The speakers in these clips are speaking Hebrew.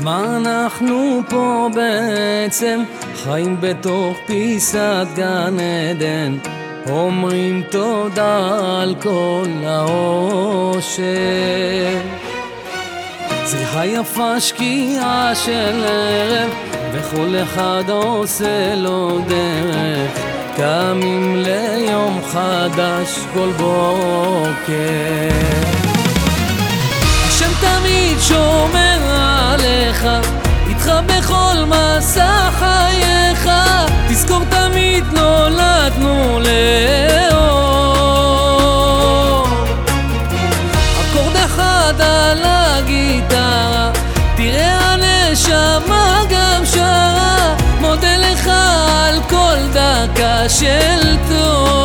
למה אנחנו פה בעצם חיים בתוך פיסת גן עדן. אומרים תודה על כל האושר זה היפה שקיעה של ערב וכל אחד עושה לו דרך. קמים ליום חדש כל בוקר מסע חייך תזכור תמיד נולדנו לאור אקורד אחד על הגיטרה תראה הנשמה גם שרה מודה לך על כל דקה של טוב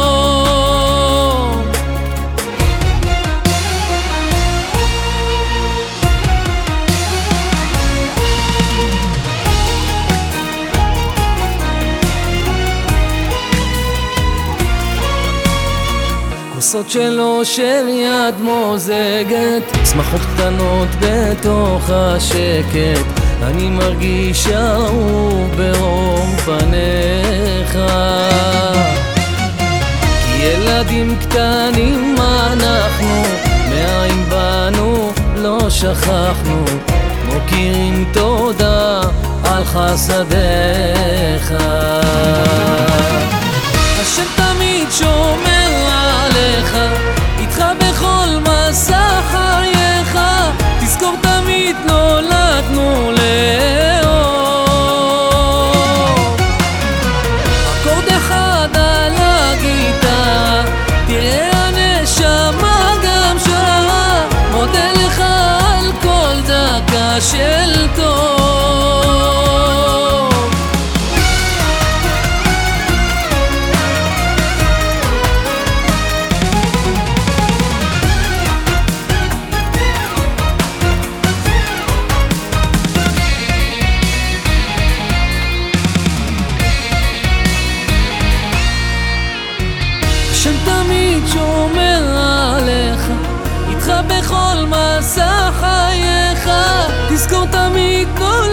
כוסות של אושר יד מוזגת, שמחות קטנות בתוך השקט, אני מרגיש אהוב ברום פניך. כי ילדים קטנים אנחנו, מאין באנו לא שכחנו, מוקירים תודה על חסדיך. של טוב. השם תמיד שומר עליך, איתך בכל מסע חייך, תזכור תמיד נולדנו ל...